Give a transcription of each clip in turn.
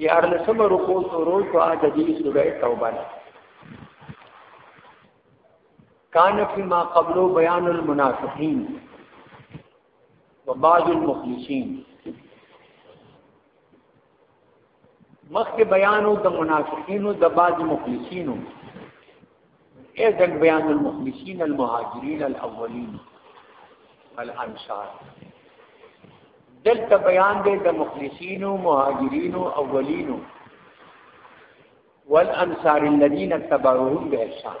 دیار لسم رکو سورو تو آج دی سورہ توبہ نے کان فی ما قبلو بیان المنافقین و بعض المخلصین مخکې بیانو د منافقینو د بعض مخلصینو اذن بیان المخلصین المهاجرین الاولین الانصار دلته بیان دی د مخلصینو مهاجرینو اولینو والانصار الذين اتبعوهم باحسان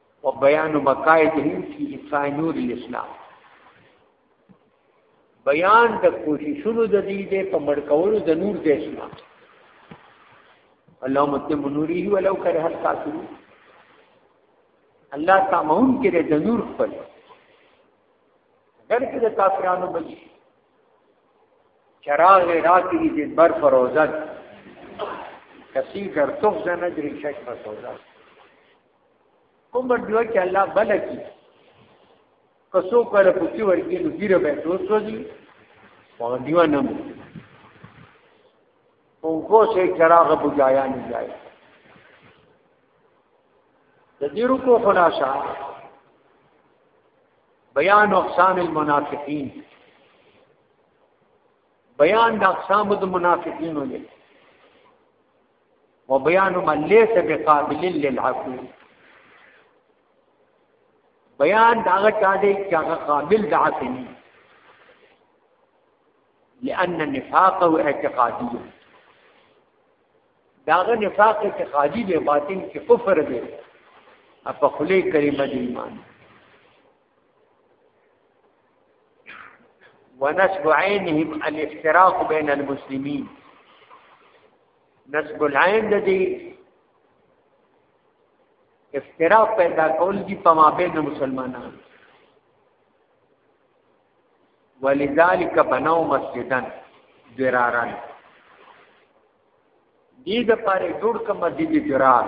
او بیان مقاعدهم فی اطفاء نور الاسلام بیان د کوششونو د دې د پمړکولو د نور د اسلام اللهم تم نوره ولو کرہ الکافرون الله تامون کې د نور خپل در کې د کافرانو بچي چراغ راکې دې بر فروزت کثیر در تخزن درې شک مسوزات کوم دیو چې الله بلکی کسو کړه پوتی ورکی نو ګیره به دوستو دي او دیو نه مو او کو سه چراغ بجایا نه جای د دې رکو خلاصہ بیان اقسام المنافقین بیان د اقسام د منافقینو دی وبيان من ليس بقابل للعفو بیان دا هغه چا دی چې هغه قابل د عفو نه لأن النفاق او اعتقادي داغه نفاق اعتقادي دی باطن کې کفر دی په خلی کلمه دی ایمان ونسب عينهم الافتراق بين المسلمين نسب العين د دې افتراق پیدا کول دي په مابین مسلمانانو ولذالک بنو مسجدن درارن دې د پاره جوړ کړه مسجد درار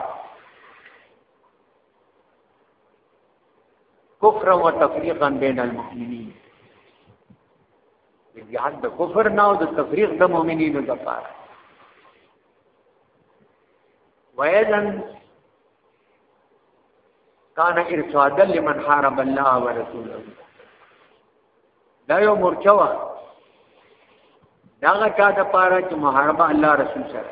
کفر و تفریقا بین المؤمنین جهاد د کفر نه او د تفریق د مؤمنینو لپاره وایذن کان ارشادا لمن حارب الله ورسوله دا یو مورچه وا داغه چا د پاره چې محاربه الله رسول سره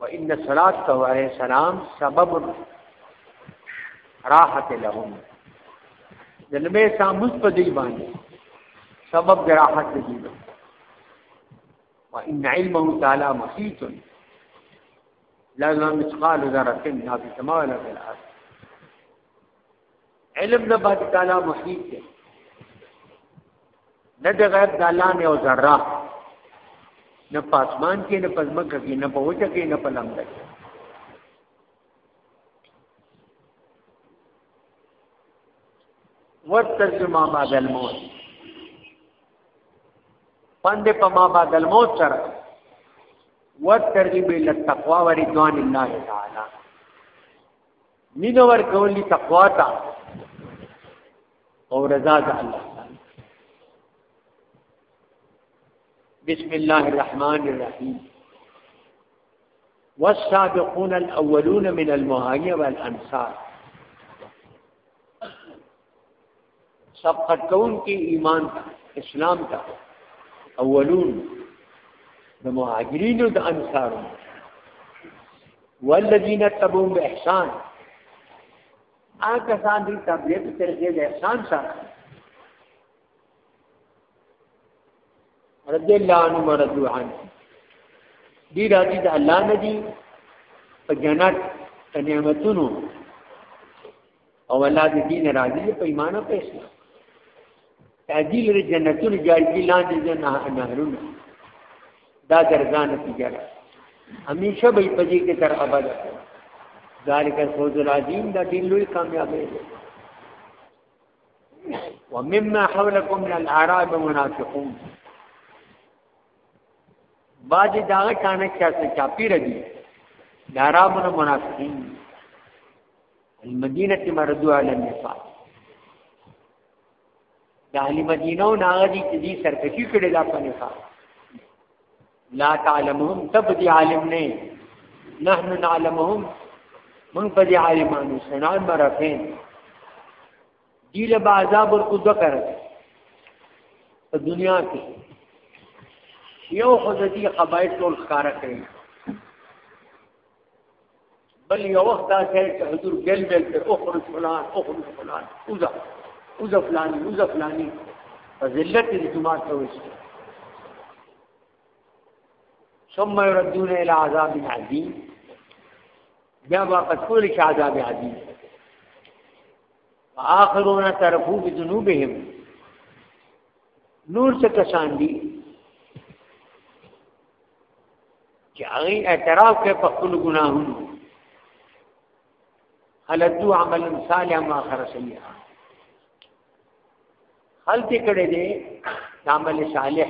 وان صلاته علیه السلام سبب راحت لهم د نبی ساموس په دی باندې سبب د راحت دی وان علمه تعالی محیط لا مثقال ذره في السماء ولا في الارض علم نه باندې تعالی محیط دی نه د غیب د الله نه او ذره نه پاسمان کې نه پزمک کې نه په وجه کې نه په لمده کې وترجمه ما بعد الموت پند په ما بعد الموت سره وترجمه للتقوا ورضوان الله تعالی مين اور کولی تقوا تا او رضا د الله بسم الله الرحمن الرحيم والسابقون الاولون من المهاجر والانصار سبقت کون کې ایمان ته اسلام ته اولون د مهاجرین او د انصارو والذین تبعون باحسان هغه سان دي تبلیغ طریقې د احسان سره رضی الله عنه مرضو عن دی راضی د الله نه دی په جنت په نعمتونو او الله دې دین راضي په ایمان او په اسلام تاجیل لري جنتونه جاری دي لاندې جنه نهرونه دا درځان تجارت همیشه به په دې کې تر ابد ذالک الفوز العظیم دا دې لوی کامیابی دی ومما حولكم من الاعراب منافقون بعد دا کانه چې څه چاپی ردی دارابونه منافقین المدینه کې مردو علی النفاق د اهل مدینه او ناغه دي چې دي سرکشي کړي لا په نفاق لا تعلمهم تبدي عالم نه نحن نعلمهم من پدې عالمانو سنان مرفين دی له عذاب ورکو ذکر په دنیا کې یو خدای خبایت ټول ښکارا کوي بل یو وخت دا شي چې حضور بیل بیل ته اخرج فلان اخرج فلان اوزا اوزا فلانی اوزا فلانی فضلت دې جماعت ته وشي ثم يردون الى عذاب عظیم بیا واپس کول شي عذاب عظیم واخرون ترفو بذنوبهم نور څه کسان دي چې هغه اعتراف کوي په خپل ګناهونو خلدو عمل صالح ما اخر سیئا خلط کړي دي عمل صالح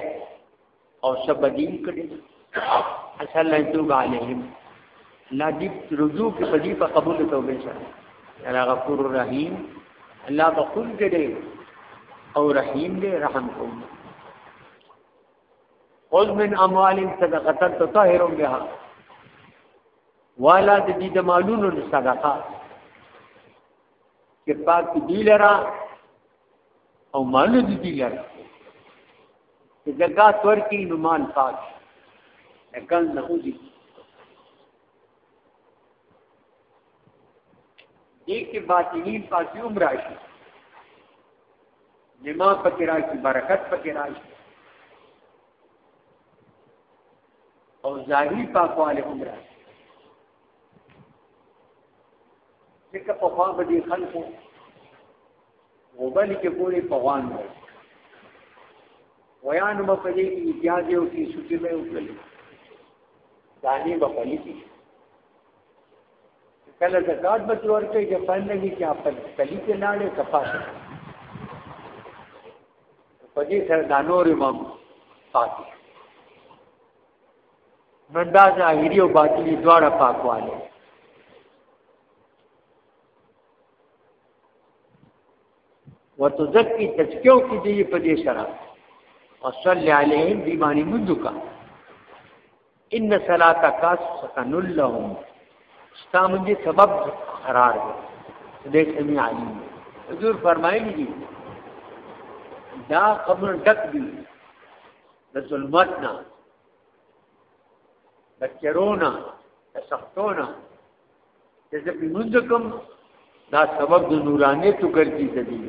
او سبدین کړي اصل نه توب علیهم الله دې رجوع کې په دې په قبول توبه سره الله غفور رحیم الله بخون کړي او رحیم دې رحم کوي خذ من اموالهم صدقه تطهرهم بها والا د دې د مالونو صدقه چې پاک دی لرا او مال دې دی لرا چې زکات ورکړي نو مال پاک اکل نه وځي دې کې باطنی پاتې عمر راشي نما پکې راشي برکت پکې راشي او ظاهري پاکواله هم راشي ځکه په خوا به دي خلکو وبل کې پوری پوان دی ویان مو په دې کې امتیاز یو کې سوچې به وکړي دانی به پلي کله زکات به تور کې چې پند دي چې په کلی کې لاړې کپاس په دې سره دا نور امام پاتې نن دا ظاهري او باطني دواړه پاکواله وتزکی تزکیو کی دی په دې سره وصلی علیهم بیمانی مندو کا ان صلاتک سکن لهم ستامږي سبب قرار دی دې سمي علي حضور فرمایلی دي دا قبر ډک دي د ظلمت نه د چرونا د سختونا چې زه په منځ کوم دا سبب د نورانیت ګرځي زدي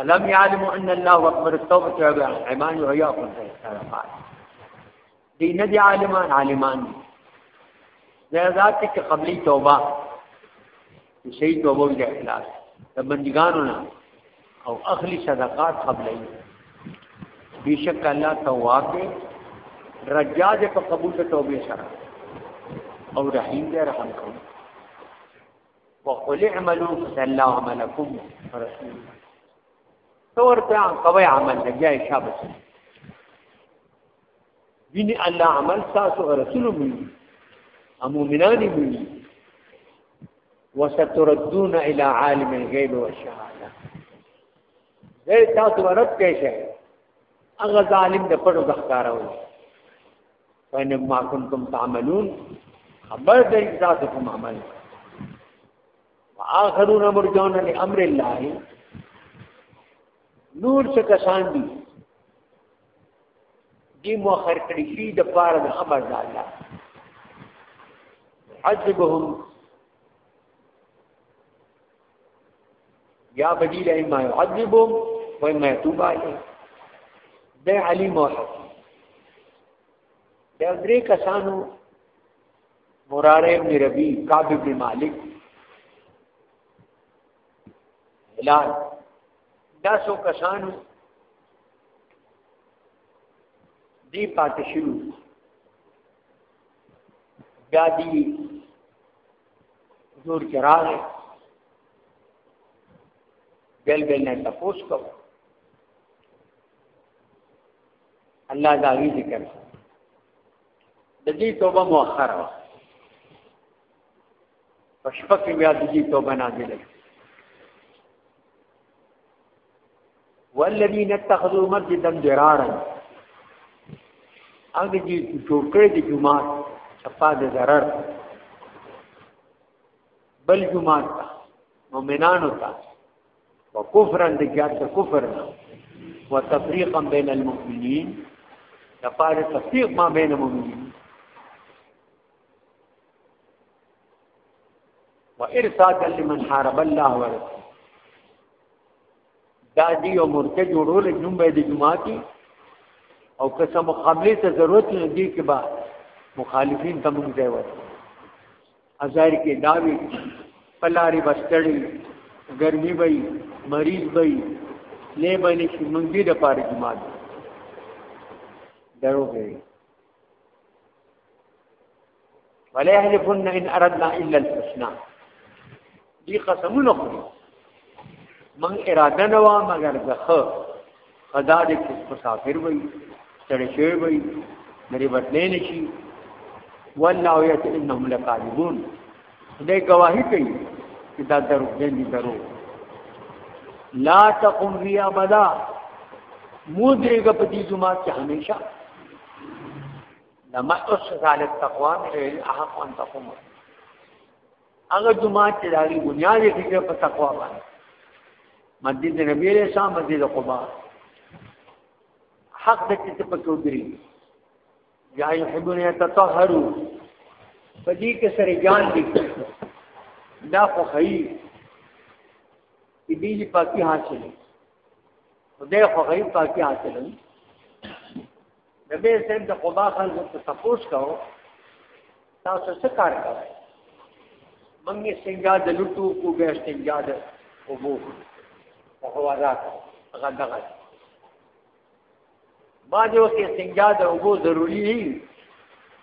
الم يعلم ان الله اکبر التوبه تابع ايمان وهي اقل استغفار دي ندي عالمان عالمان دي زي ذات کې قبلي توبه شي توبه دي اخلاص د بندګانو نه او اخلي صدقات قبلي بیشک الله تواب دی رجا دې په قبول ته توبه سره او رحیم دې رحم کوي وقل اعملوا فسلام عملكم رسول تور ته کوي عمل نه جاي شابه دین الله عمل تاسو رسول مونږ امومنان مونږ وستردون الى عالم الغيب والشهاده زه تاسو ورته کې شه هغه ظالم د پړو ځخکارو وین ما کنتم تعملون خبر دې ذات کوم عمل واخرون مرجون لامر الله نور څه کسان دي دي مؤخر کړي شي د پاره د امر د الله عذبهم یا بدیل اما يعذبهم و اما يتوب عليهم ده علیم او حکیم دا درې کسانو مراره ابن ربی کعب ابن مالک هلال دا سو کسانو دی پاتې شو بیا دی حضور کې راغی بل بل نه تاسو کو الله دا وی ذکر د دې توبه مؤخره وا پښپک بیا د دې توبه نازله والذین اتخذوا مسجدا ضرارا هغه چې جوړ کړی دی جمعه صفا د ضرر بل جمعه تا مؤمنانو ته وکفرا د جات کفر نه وتفريقا بين المؤمنين لپاره تفريق ما بين المؤمنين وارسادا لمن حارب الله ورسوله دا دی یو مرکه جوړول جون به د جمعه کې او که څه مقابله ته ضرورت نه دی کې با مخالفین ته مونږ ځای ورته ازار کې داوی پلاری بستړی ګرمي وي مریض وي لې باندې چې مونږ دې د پاره جمعه درو کوي ولا يحلفن ان اردنا الا الحسنى دي قسمونه خوري من اراده نه وا مگر زخه خدا دې مسافر وي چړې شوی وي مری بټلې نشي والله یت انهم لقادبون خدای گواهی کوي چې دا درو دی درو لا تقم فی ابدا مودرګ په دې جمعه کې همیشه لما اسس علی التقوا من احق ان تقوم هغه جمعه چې داغي بنیاد یې په تقوا باندې مسجد نبی علیہ السلام مسجد قباء حق د چې په کوډري یا یحبون یتطهرو په دې کې سره جان دي دا خو هي دې دې پاکي حاصل خدای خو هي پاکي حاصل نبی صاحب د قبا خان ته تفوس کاو تاسو څه کار کوئ منګه څنګه د لټو کو به څنګه د وبو هو راځه غدا غدا بعضې وخت استنجا د اوبو ضروري نه وي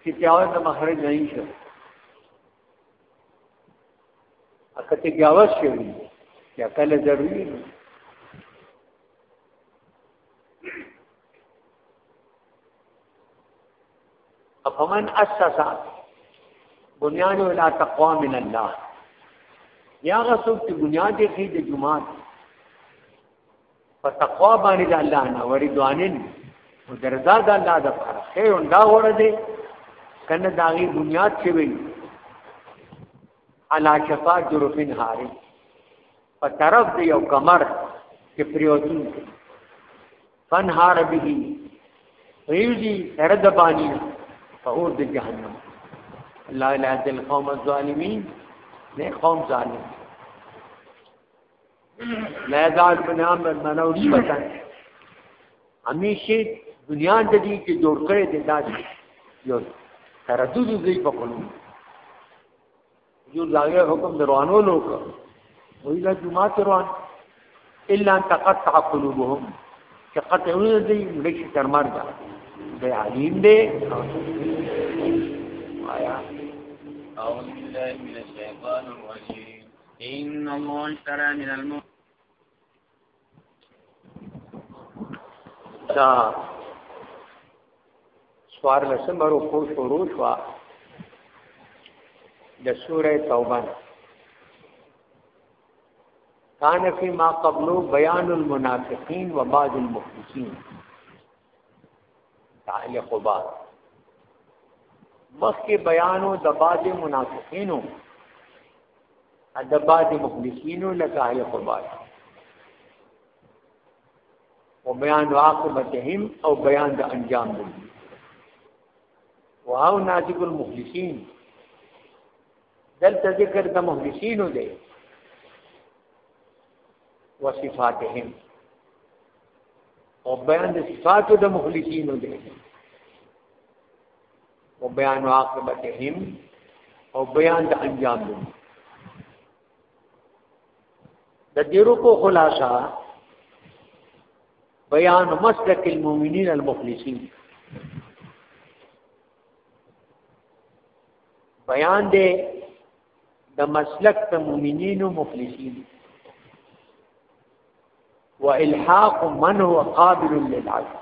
چې تیاوز د مخرج نه شي اکه ته تیاوز شوي یا کله ضروري نه افمن اسسا بنیان ولا تقوا من الله یا غسوب چې بنیاد یې د جماعت په تقوا باندې د الله نه وریدوانین او درزا د الله د پر خیر دا وره دي کنه داغي بنیاد چې وي علا شفا جرفین هاري په طرف دی یو کمر چې پریوتون کې فنهار به ویږي سره د باندې په اور د جهنم لا اله الا القوم الظالمین نه قوم ظالم میدان بن عمر منو نسبتا همیشه دنیا د دې کې جوړ کړي د داسې یو تردد زی په قلوب یو لاغه حکم دروانو لوک وی لا جمعه روان الا ان تقطع قلوبهم چې قطعونه دې لکه تر مرګ دی علیم دی آیا اعوذ بالله من الشیطان الرجیم ان الله اشترى من المؤمنين دا سوار لسم برو کو شروع شوا د سوره توبه کان فی ما قبلو بیان المنافقین و بعض المخلصین تعالی خبا مخکې بیانو د بعض منافقینو ادبات مخلصین لکه اهل قربان او بیان عاقبتهم او بیان د انجام دی واو ناذکر المخلصین دلته ذکر د مخلصینو دی وصفاتهم او بیان د صفاتو د مخلصینو دی او بیان عاقبتهم او بیان د انجام دی د دې رکو خلاصہ بیان مسلک المؤمنین المخلصین بیان دی د مسلک د مؤمنینو مخلصین والحاق من هو قابل للعزم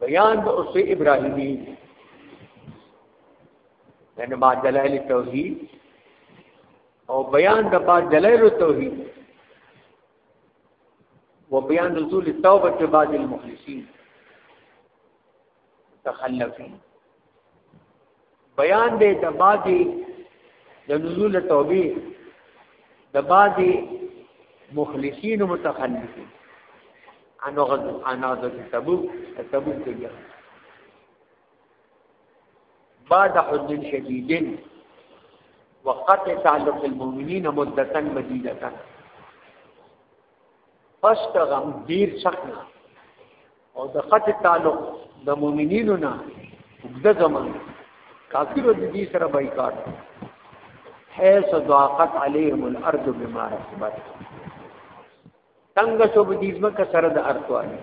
بیان د اوس ابراهیمی یعنی ما دلائل توحید او بیان د بعد دلائل توحید و بیان نزول التوبه بعد المخلصین تخلفین بیان دی د بعضی د نزول توبه د بعضی مخلصین او متخلفین انو غد انا د تبوک تبوک کې بعد حزن شدیدن وقت تعلق المؤمنین مدتا مدیدتا پس غم دیر سخت او د قطع تعلق د مؤمنینو نه د زمن کافر د دې سره بایکاټ حيث ضاقت عليهم الارض بما رحبت څنګه شو د دې ځمکه سره د ارتوانه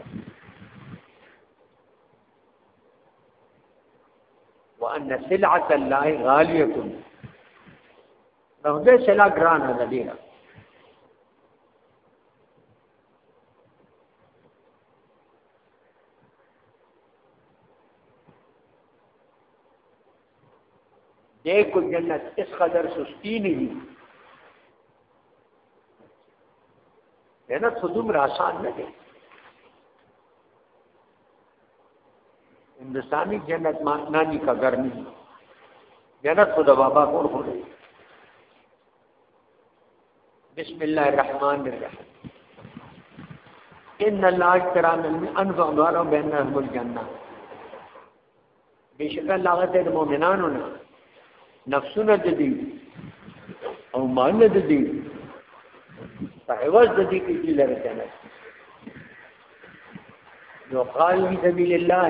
وان سلعه الله غاليه نو دې سلا ګران ده ډیره دیکھو جنت اس قدر سستی نہیں جنت خود عمر آسان نہ دے ہندوستانی جنت نانی کا گرمی جنت خدا بابا کون ہو رہی بسم الله الرحمن الرحيم ان الله اشترى من انفسهم اموالا بانهم الجنه بشکل الله غته د مؤمنانو نه نفسونه د دې او مال د دې په عوض د دې کې چې لره جنت نو قال في سبيل الله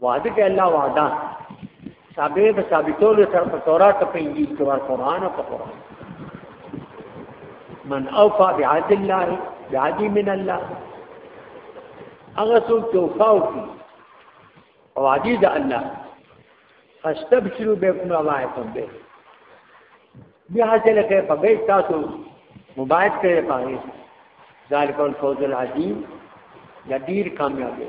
وعده کې الله وعده ثابت به ثابتول سره په تورات په انجیل کې ور قرآن او په قرآن من اوفا بعهد الله بعهد من الله هغه څوک چې وفا وکړي او عادي د الله فاستبشروا بكم روايتم به بیا حاصل کړئ په بیت تاسو مباحث کړئ پاره ذالک الفوز العظیم یا ډیر کامیاب دی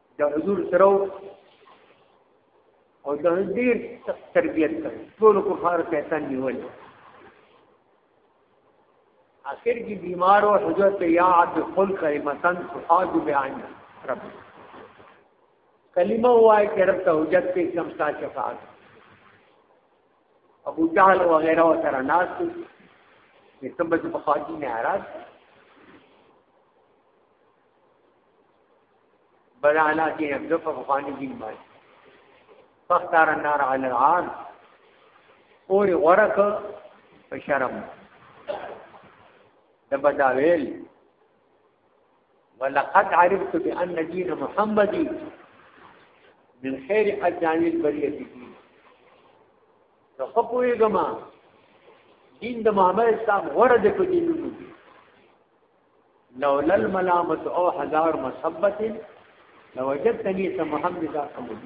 د حضور سره او د ډیر تربیت کړ ټول کفار شیطان نیول اخر کی بیمار او حضرت یاد خل کلمتن صحاب بیان رب کلمه وای چې رب ته حجت په اسلام ستا شفاعت ابو جهل وغیرہ سره ناس دي سبب په خاطی نه راځي بلا علا کې هم د په خواني دین باندې فختار النار علی العام اور غرق په شرم د بداویل ولقد عرفت بان دين محمد من خير اجانب البريه دين نو خپوي ګما دین د محمد اسلام غره د کو دینونو لولا الملامت او هزار مثبت لوجدتني سمحم بذا قبول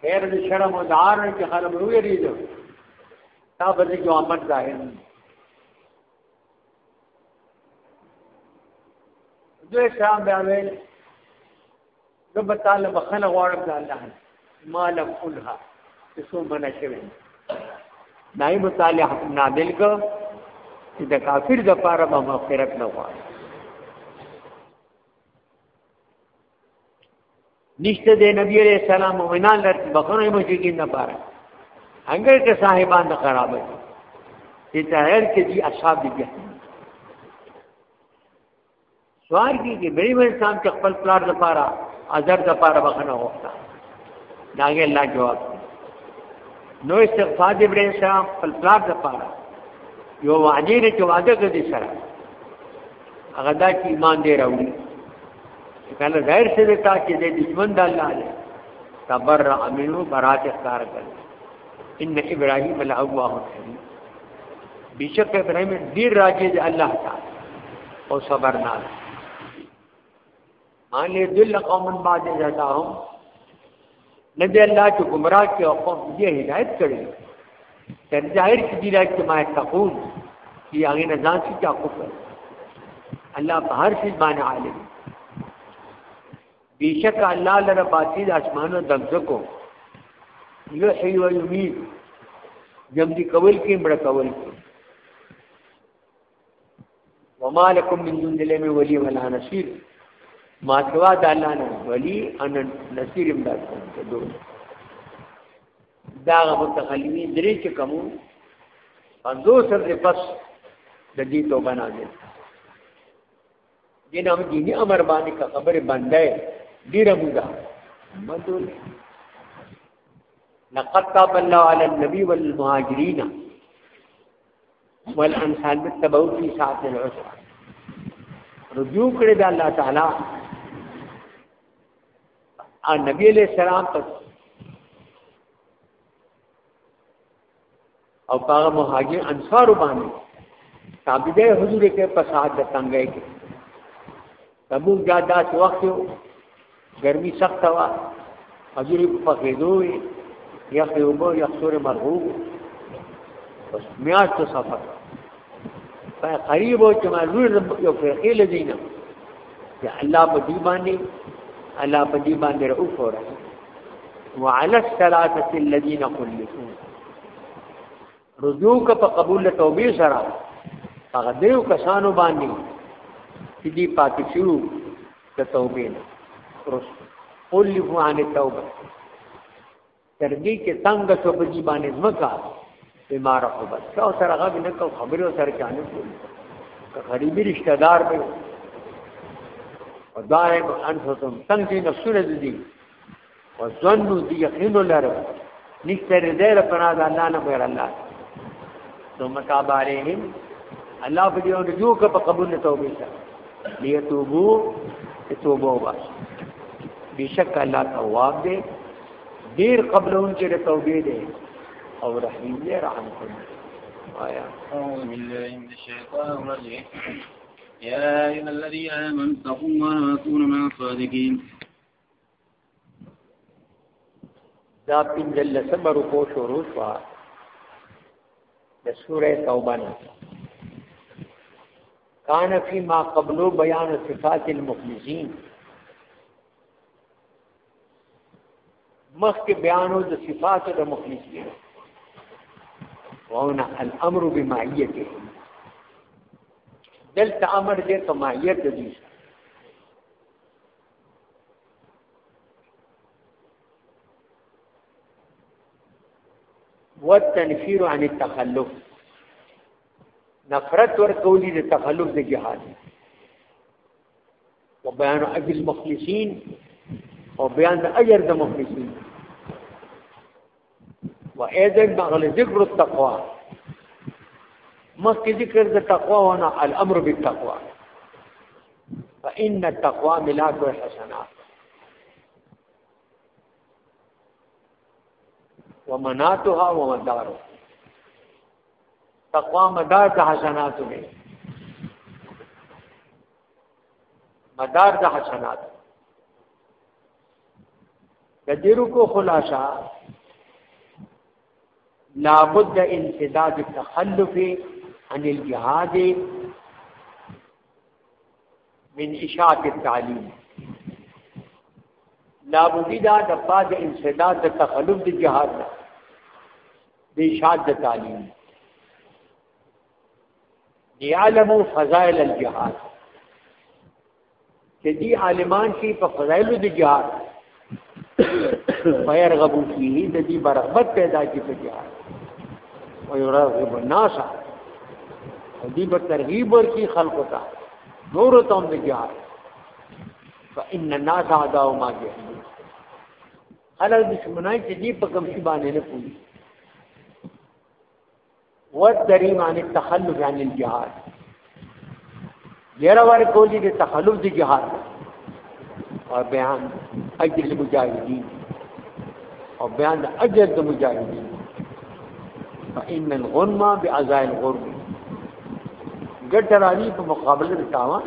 خیر د شرم او دار کې خلک روی ریدو تا به جو امر ظاهر دوی شام بیا ویل زه به تعالی بخنه غواړم د الله ما لم انها څو منع شوی دای به تعالی حکم نادل کو چې د کافر د پاره به مغفرت نه غواړي نشته د نبی علیہ السلام مومنان لر بخنه مشرکین نه پاره انګر کې صاحبان د خراب دي چې تایر کې دي اصحاب دي سوار کیږي غریب انسان چې خپل پلار لپاره اجر لپاره بخنه وغوښته داګه الله جواب نو استغفار دې برې شه خپل پلار لپاره یو وعده نه چې وعده کوي سره هغه دا چې ایمان دې راوړي کله ظاهر څه دې تا چې دې دشمن د الله دی تبرع منه برات اختیار کړ ان ابراهیم له الله حلیم بیشک ابراهیم ډیر راځي د الله تعالی او صبر نه ان یذل قوم بعد جزاهم نبی الله چې گمراه کې او قوم دې هدایت کړي تر ظاهر کې دی راځي ما تقول چې هغه نه ځان چې تاسو الله په هر شي باندې عالم بیشک الله لره باطی د اسمانو دمزکو یحی و یمید جم دی کول کې مړ کول کې وما لكم من دون الله من ولي ولا نصير ما سوا د الله نه ولي ان نصير امداد کوي دو دا متخلوی درې چې کوم پنځو سر دې پس د دې توبه نه دین هم دینی امر باندې کا خبره باندې ډیره مودا مدول لقد تاب الله على النبي والمهاجرين والانصار بالتبعو في ساعه العسره رجوع کړی دا الله تعالی ا نبی علیہ السلام په او هغه مهاجر انصار باندې تابعې حضور کې په ساعت د تنګای کې تبوک دا داس وخت یو ګرمي سخت وا حضور په فقیدو وي یخ یو بو یخ سور مرغوب بس میاش ته سفر په قریب او چې معلوم یو فرقې لدینه چې الله په دې باندې الله په دې باندې رؤوف او رحیم وعلى الثلاثه الذين خلفوا رجوع کا په قبول توبې سره هغه دیو کسانو باندې چې دې پاتې شو ته توبې نه رس خلفوا عن التوبه ترګي کې تنگ شو په دې باندې ځمکا بیمار خو بس تا سره غږ نه کو خبرې سره چانه کو که غریبي رشتہ دار به او دائم انفسهم تنگ دي نفسونه دي او ظنو دي یقین لره نشته دې له پنا د الله نه غیر الله ثم تاب عليهم الله په دې رجوع کا په قبول توبه سره لیتوبو توبه وباسي بشک الله تواب دی ډیر قبلون چې د توبې دی او رحیم دی رحم کوي آیا اعوذ بالله من الشیطان الرجیم یا ایها الذین آمنوا اتقوا الله وكونوا مع الصادقین دا پنځل سمه رکو شروع شو د سوره توبه نه کان فی ما قبلو بیان صفات المخلصین مخکې بیانو د صفات د مخلصین واونه الامر بمعیته دلته امر دې په معیت دي والتنفير عن التخلف نفرت ورکولی د تخلف د جهاد او بیان اجر المخلصین او بیان د اجر د مخلصین و اذن مغل ذکر التقوا مخکې ذکر د تقوا او نه الامر بالتقوا فان التقوا ملاك الحسنات ومناتها ومدارها تقوا مدار د حسناتو دی مدار د حسنات د دې رکو خلاصہ لابد انسداد التخلف عن الجهاد من اشاعت التعلیم لابدی دا د پاد انسداد د تخلف د جهاد نه د اشاعت د تعلیم یعلمو فضائل الجهاد چې دي عالمان چې په فضائل د جهاد غیر غبو فيه د دې برغبت پیدا کی په جهاد او يرغب الناس دې په ترغیب ورکی خلق ته نور ته هم د جهاد فإن الناس عداء ما جهاد خلک دشمنای چې دې په کوم شی باندې نه پوي ودری معنی تخلف عن الجهاد یره ور کولی د تخلف د جهاد او بیان اجر المجاهدین او بیان د اجر د مجاهدین فإن الغنم بأزاء الغرب ګټه راځي په مقابله د تاوان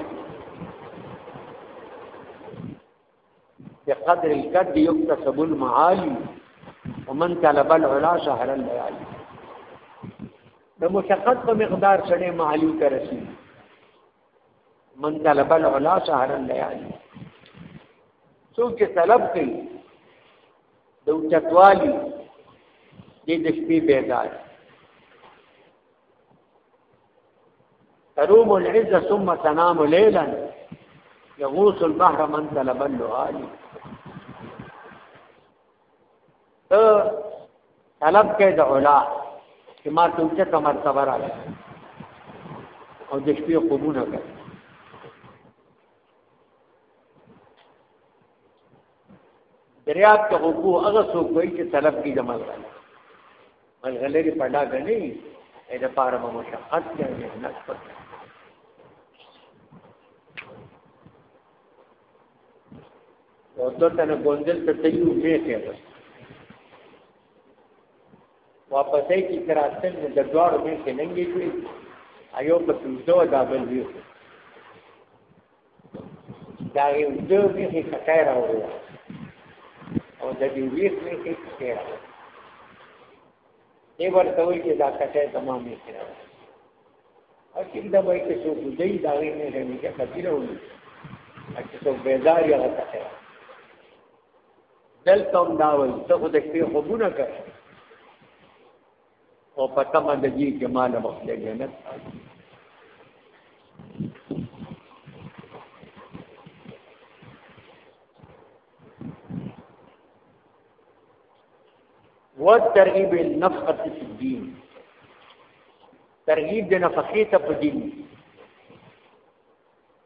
په قدر القد يكتسب المعالي ومن طلب العلا شهر الليالي د مشقت په مقدار سره معالي ته رسي من طلب العلا شهر الليالي څوک چې طلب کوي د اوچتوالي د شپې بیدار تروم العز ثم تنام ليلا يغوص البحر من طلب اللعالي ته طلب کې د علا چې ما ته اوچته مرتبه راغله او د شپې خوبونه کوي دریاب ته وګو هغه څوک وایي چې طلب کې جمع کړي ملغلری پډا غنی اې د پاره مو مشقت دی مهنت پکې او ته تنه ګوندل ته تیو می ته واپس یې کی تراتل د دوار می کې ننګې کړې ایو په څو دا بل دی دا یو د ویخي کټای راوړو او د دې ویخ ویخي کټای راوړو دی ورته وی چې دا کټای تمام یې کړو او چې دا وایي چې څوک دی دا یې نه لري چې کثیر وي چې څوک بیزار یا کټای دلته هم دا وایي ته خو د شپې خوبونه کوي او په تمه د دې کې مال مخله جنت والترغيب النفقه في الدين ترغيب د نفقې ته په دین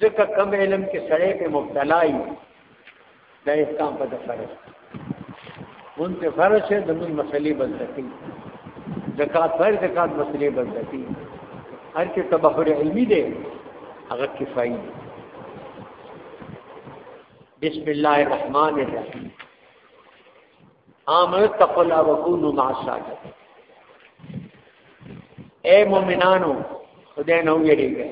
ځکه کم علم کې سړی په مبتلا وي دا اسلام په فرض مون په فرض شه د مون مسلې بلتکی زکات فرض زکات مسلې بلتکی هر کې تبحر علمی دی هغه کفایي دی بسم الله الرحمن الرحیم عام اتقوا الله وكونوا مع الصادقين اے مومنانو خدای نو ویریږي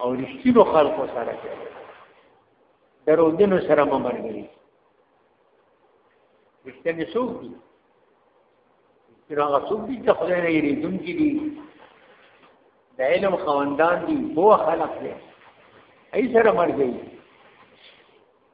او رښتینو خلکو سره کې درودینو سره ممرګي رښتینی څوک دي چې هغه څوک دي چې خدای نه یې دن کې دي د علم خواندان دي هو خلق دي ای سره مرګي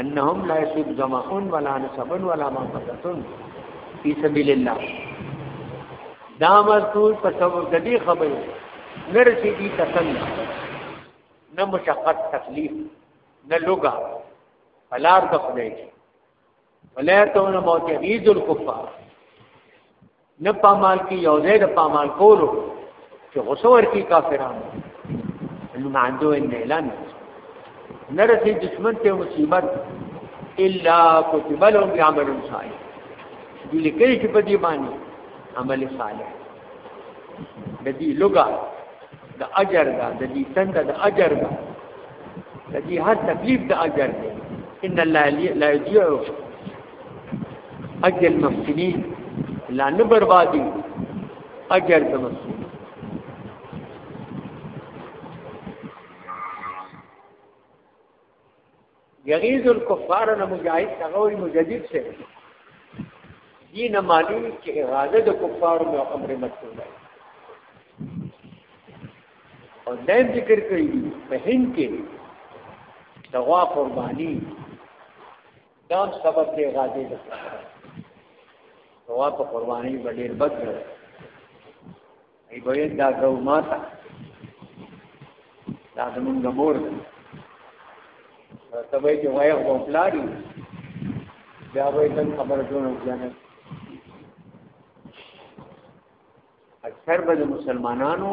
انهم لا يصيب ظمأن ولا نصب ولا مغفرة في سبيل الله دا مزدور په سبب د دې خبرې نرسي دي تسنن نه مشقت تکلیف نه لوګا پلار د خدای ولا تون موت عید الکفار نه پامال کی یو زید پامال کولو چې غوسه ورکی کافرانو نو ماندو ان اعلان نرسی دشمن ته مصیبت الا كتب لهم بعمل صالح دي لیکل چې په دې باندې عمل صالح د دې لوګا د اجر دا د دې تند د اجر دا د دې هر تکلیف د اجر دی ان الله لا يضيع اجر المحسنين لا نه بربادي اجر د محسنين یغیز الکفار نه مجاهد هغه وی مجدد شه دي نه معلوم چې اغاظه د کفار او امر مکتوب دی او دیم ذکر کړی دی په هند کې دغوا قربانی دا سبب دی غازی ده دغوا په قربانی باندې بدل ای به دا ګو ماته دا زمونږ د مور ده ته به چې وایې خو پلاري بیا به یې څنګه خبره جوړه وکړه اکثر به د مسلمانانو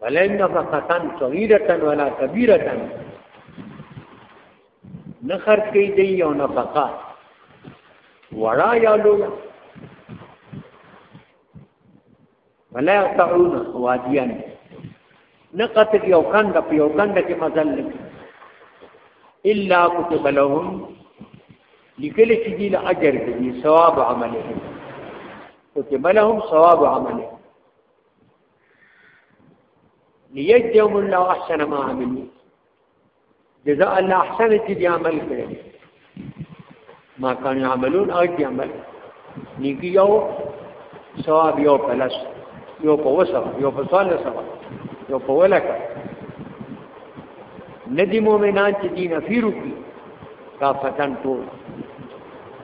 ولئن نفقتن صغيرة ولا كبيرة نه خرج کوي دی یو نفقه وړا یا لوی ولا يقطعون واديا نه قطع یو کند په یو کند کې مزل نه الا كتب لهم لیکل چې دی له اجر دی ثواب عمله كتب لهم ثواب عمله ليجزهم الله احسن ما عملوا جزاء الله احسن چې دی عمل کړي ما كان يعملون او دي عمل نیکی یو ثواب یو پلس یو په وسو یو په سوال سره یو په ولکه ندی مومنان چې دین افیرو کی کا فتن ټول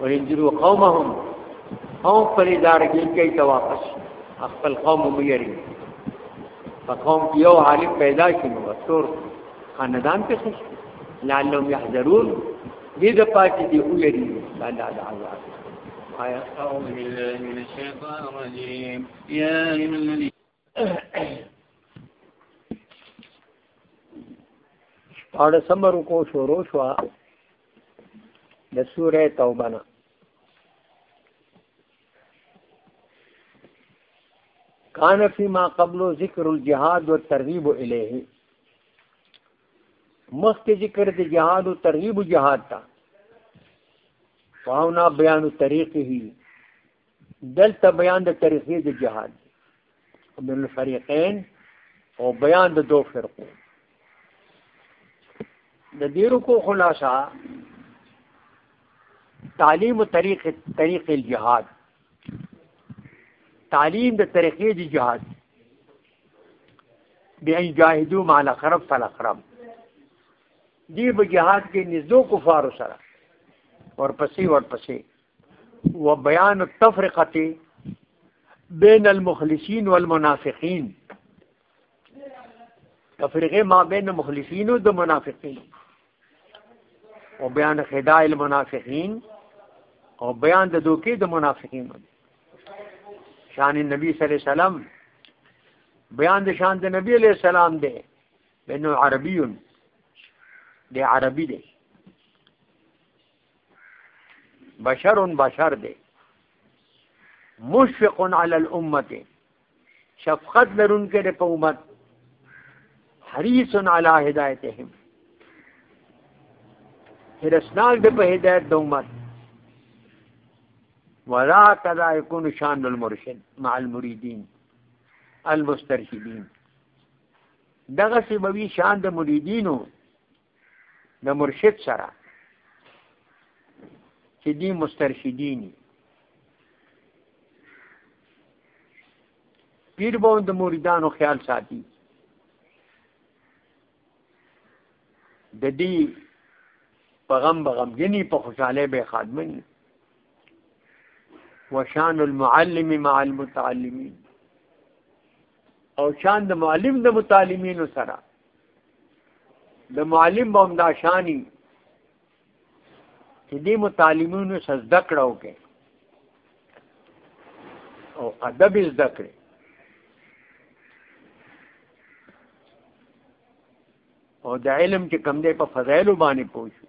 وینجرو قومهم او پرې دارګي کوي ته واپس خپل قوم ویری په قوم کې یو عالم پیدا شي نو ټول خاندان ته شي لعلهم يحذرون دې د پاتې دی ویری دا دا عذاب آية أعوذ بالله من الشيطان الرجيم يا أيها الذين پاړه سمر کو شروع شو د سوره توبه نه کان فی ما قبل ذکر الجهاد والترغیب الیه مخکې ذکر د جهاد او ترغیب جهاد تا فاونا بیان طریقه دلته بیان د طریقې د جهاد بین الفریقین او بیان د دو فرقو د دې رکو خلاصہ تعلیم طریق طریق الجهاد تعلیم د طریقې د جهاد به ان جاهدو مع الخرب فلخرب دی به جهاد کې نزدو کفار سره اور پسې اور پسې و بیان التفرقه بین المخلصین والمنافقین تفرقه ما بین مخلصین او د منافقین او بیان خداع المنافقین او بیان د دوکې د منافقین شان نبی صلی الله علیه وسلم بیان د شان د نبی علیہ السلام دی بنو عربیون دی عربی دی بشر بشر دی مشفق علی الامه شفقت لرونکي د په امت حریص علی هدایتهم هرسناک د په هدایت د امت ولا کذا یکون شان المرشد مع المريدين المسترشدين دغه سبوی شان د مریدینو د مرشد سره چې دی مسترشدینی پیر به د مریدانو خیال ساتي د دې په غم به غمګنی په خوشاله به خادمنی وشان المعلم مع المتعلمين او شان د معلم د متعلمینو سره د معلم به همدا شانی چې دې متعلمینو سره زده کړه وکړي او ادب زده کړي او د علم چې کم دی په فضایلو باندې پوه شي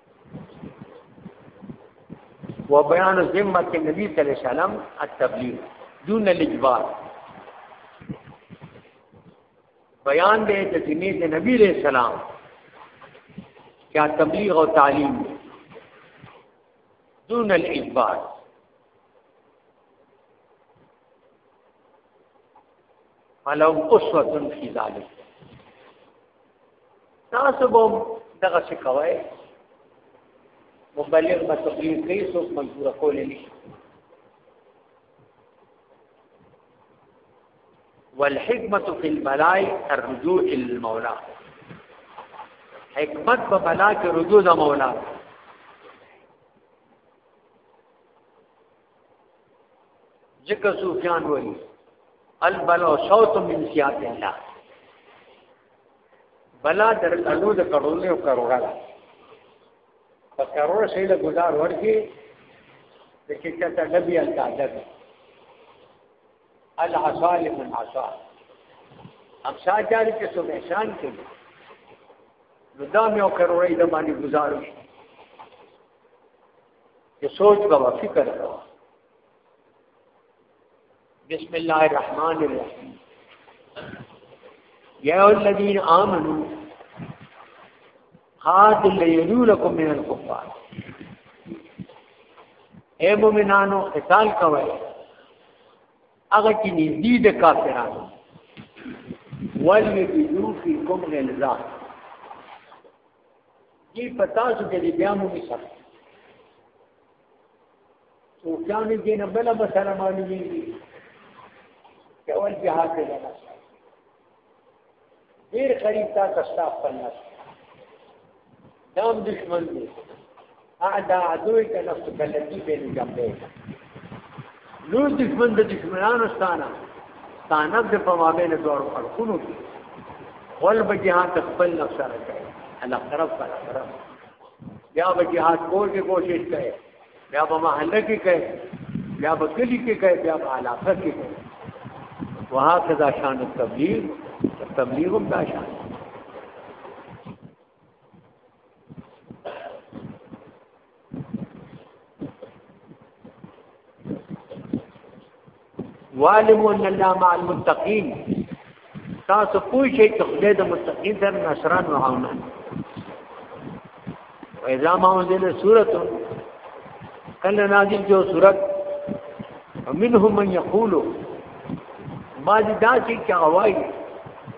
و بیان ذمه نبی صلی الله علیه وسلم التبلیغ دون الاجبار بیان دې د ذمه د نبی علیہ السلام کیا تبلیغ او تعلیم دون الاجبار فلو اسوه فی ذلک تاسو به دغه څه کوی مبلغ به تبلیغ کوي څوک منظور کول نه شي والحکمه فی البلاء الرجوع الى المولى حکمت په بلا کې رجوع د مولا ځکه سفیان وایي البلا صوت من سیات الله بلا در الو د کډول نه کروڑا ده په کروڑ شي له گزار ورکی د چې چاته نبی الله ده العصال من عصا ام شاجاری کې سو شان کې نو دا مې او کروڑې د باندې گزارو چې سوچ کوه فکر کوه بسم الله الرحمن الرحیم یا الذین آمنو هاد لیلو لکم من الکفار اے مومنانو قتال کوئ هغه چې نږدې د کافرانو ولې دې دوی کوم غلظه کی پتا سو کې دی بیا مو نشته او کامې دې نه بل مسله معلومیږي کول به حاصل نه ډیر قریب تا کستا خپل نه دام دشمن دی ادا دوی ته نفس بلدی به نه جنبه لوی دشمن د دشمنانو ستانه ستانه د په مابین دوه خلقونو کې ول به جهان د خپل نفس سره کوي الله طرف سره طرف بیا به جهاد کول کې کوشش کوي بیا به محله کې کوي بیا به کلی کې کوي بیا به علاقه کې کوي وهكذا شان التبلیغ تبلیغ هم دا شان وعلم ان الله مع المتقين تاسو پوه شئ چې خدای د متقین سره نشران او عونان اذا ما انزل سوره کله نازل جو سوره منهم من يقول ما دي داسي چې هواي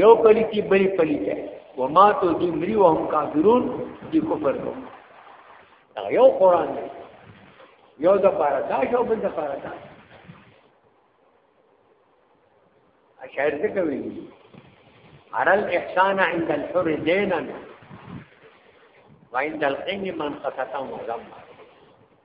یو پلیتی بل پلیتی وما تو دی مری وهم کافرون دی کفر دو دا یو قرآن دی یو د پاره دا شو بل د پاره دا شاعر څه کوي ارى الاحسان عند الحر دينا وعند القين من قصته مغمى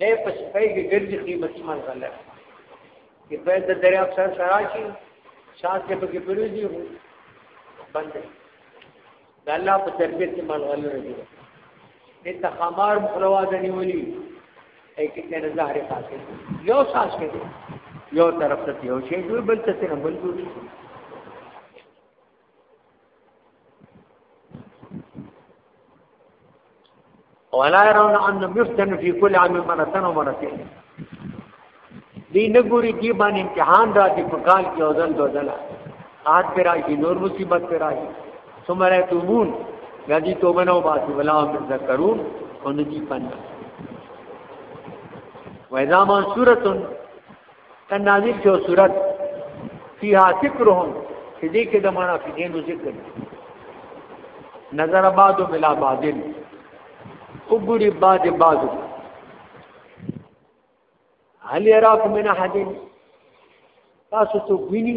دې په سپي کې ګرځي قیمت شمال غلط کې په د دریا سره سره شي شاعت کې په کې پروزي بند د الله په تربیت کې مال غلط دی دې تخمار مخلوا د نیولي اې کې څنګه ظاهر پاتې یو ساس کې یو طرف ته یو شی بل څه نه بل څه ولا يرون ان يفتن في كل عام مرتين ومرتين دی نګوري دی باندې امتحان راځي په کال کې او ځل دوزل آج پر راځي نور مصیبت پر راځي سمره توبون غدي توبه نو باسي ولا تذكرون ان دي پنه وإذا ما سورة تنازل کې صورت فيها ذکرهم چې دې کې د منافقینو ذکر نظر بعد بلا بعدن وګوري بعد بعد هل يراكم من احد تاسو ته ویني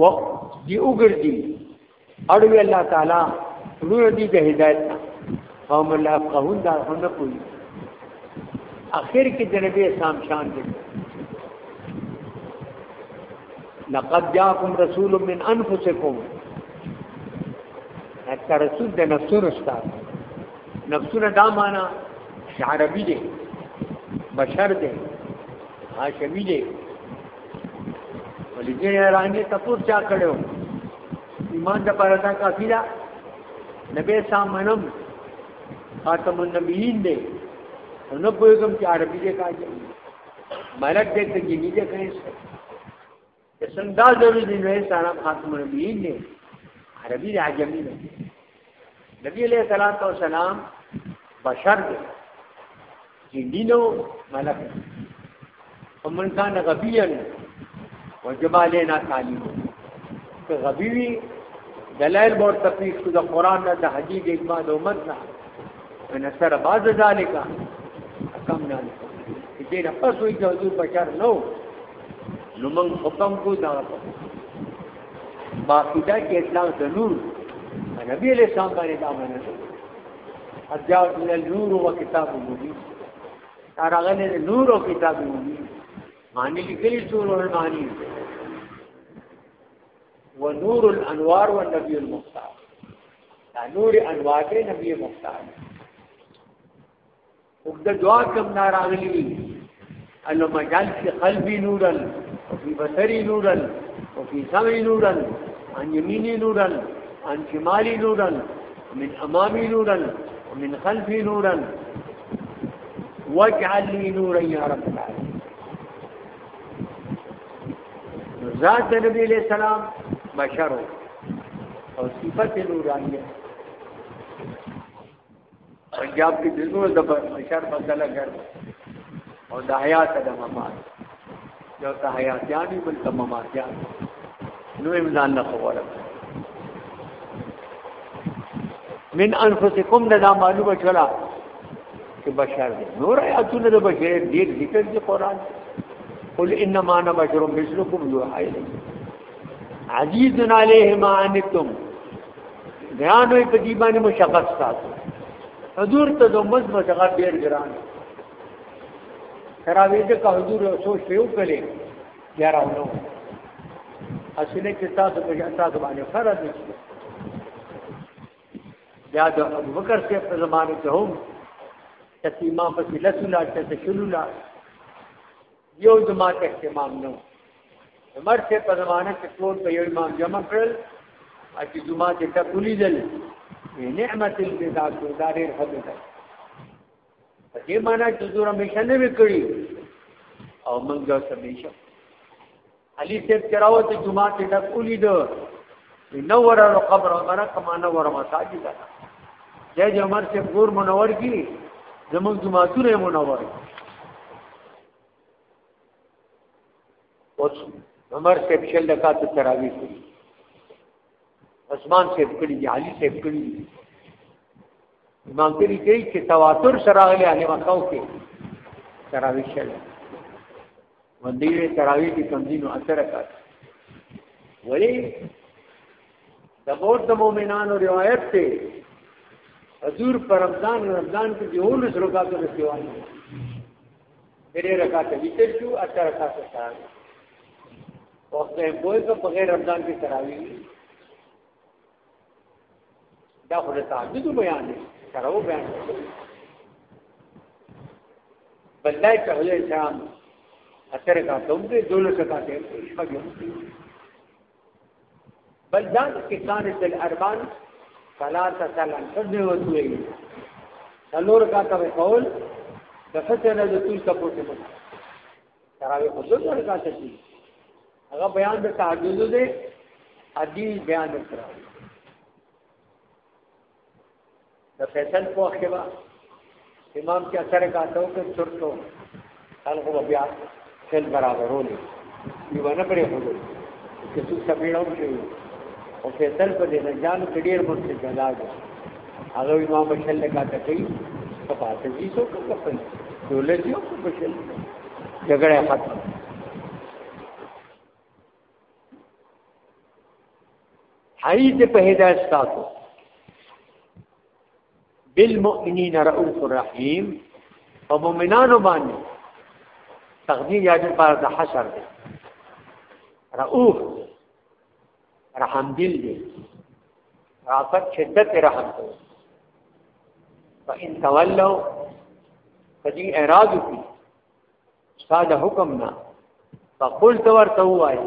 و دی وګرځي اړوي الله تعالی نور دې د هدایت قوم لا قهون دا نه کوي اخر کې د نبی اسلام شان دي لقد جاءكم رسول من انفسكم اته رسول د نفسونو ستاسو نفسونه دا معنا عربي دي بشر دي هاشمي دي ولې دې رانګي تاسو چا کړو ایمان د پاره دا کافی ده نبی سامنم خاتم النبیین دی او نه پوهیږم چې عربي دې کاږي ملک دې ته جنګي دې کوي څنګه ضروري دی نه سارا خاتم النبیین دی عربي دی عجمي دی نبی علیہ الصلوۃ والسلام بشر دی جنینو ملک ومن کان غبیا وجب علینا تعلیم که غبی وی دلائل بور تفیق شو د قران نه د حدیث اجماع د امت نه ان سره باز ذالک کم نه دې نه پس وی چې حضور بشر نو نو موږ حکم کو دا باقیده کې اطلاق د نور نبی علیہ السلام باندې دا منل اجاء من النور و کتاب مبین هغه نه نور او کتاب مبین معنی لیکلی سور المعانی و نور الانوار و نبی المختار دا نور انوار دی نبی مختار وګدا دعا کوم ناراغلی وی اللهم اجعل في قلبي نورا وفي بصري نورا وفي سمعي نورا عن يميني نورا عن شمالي نورا ومن امامي نورا ومن خلفي نورا واجعل لي نورا يا رب العالمين ذات النبي عليه السلام بشر اور صفت نورانیہ پنجاب کې د نور د بشر مسله ګرځي او د حیات د ممات یو ته حیاتیان وي بل ته مماتیان نو امزان نه خبره من انفسکم دا معلومه چلا چې بشر دی نور آیاتونه د بشر ډیر ذکر دي قران قل انما انا بشر مثلکم یوحى الیکم عزیز علیه ما انتم بیان وي په دې باندې مشقت تاسو حضور ته د مز مشقت ډیر ګران خرابې دې کا حضور سوچ پیو کړي یاره نو اصله کې تاسو په تاسو باندې فرض دي بیا د ابوبکر سے په زمانه کې هم چې امام په لسلا چې شلولا یو جماعت اهتمام نه عمر سے په زمانه کې ټول په یو امام جمع کړل چې جماعت ته کولیدل نعمت البدع کو دا ډېر حد ده په دې معنی چې زور همیشه نه وکړي او منګه همیشه علي صاحب کراو ته جمعه کې ډک ولید نو ورانو قبر ورانه کما نو ور مساجد ده یا جمر سے ګور منور کی زموږ جمعهونه منور اوس عمر سے شل رکعات تراویح کړی عثمان سے کړی علي سے کړی امام تری کوي چې تواتر سره غلي هغه وکاو کې تراوی شل باندې تراوی کې تنظیم اثر کړ ولی د بوت د مؤمنانو روایت ته حضور پر رمضان رمضان کې یو لس رکعات د سیوان ډېر رکعات ویتر شو اثر رکعات سره وخت په بغیر رمضان کې تراوی دا خو د تعبد بیان دی سره و بیان بلای ته وی شام اثر کا تم دې دولت کا ته شپږم بل دا کسان تل اربان ثلاثه سلام څنګه وځوي څلور کا ته قول د فتنه د تول تاسو ته تراوی خو څلور کا ته هغه بیان د تعجز دی حدیث بیان کړو د فیصل په وخت کې امام کې اثر کاته کې چرته خلکو بیا خل برابرونه یو نه پرې هوګو چې څو سبیړو کې او فیصل په دې نه ځان کې ډیر مرسته جلا دي هغه امام بشل کاته کوي په پاتې دي څو کوم په دولت یو په بشل جګړه ختم هاي دې په هدايت تاسو بالمؤمنین رؤوف الرحیم او مؤمنانو باندې تقدیر یاد پر د حشر دی رؤوف رحم دل دی رافت شدت رحم دی فإن تولوا فدي اعراض کی استاد حکم نه فقل تو ورته وای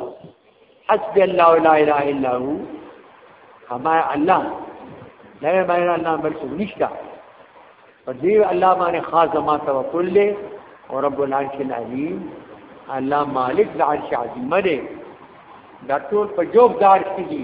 حسبي الله لا اله الا هو کما الله لا اله الا الله بل څه نشته په دې الله باندې خاص ما توکل له او رب العرش العظیم الله مالک العرش عظیم دی دا ټول په جواب دار کې دي